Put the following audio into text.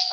you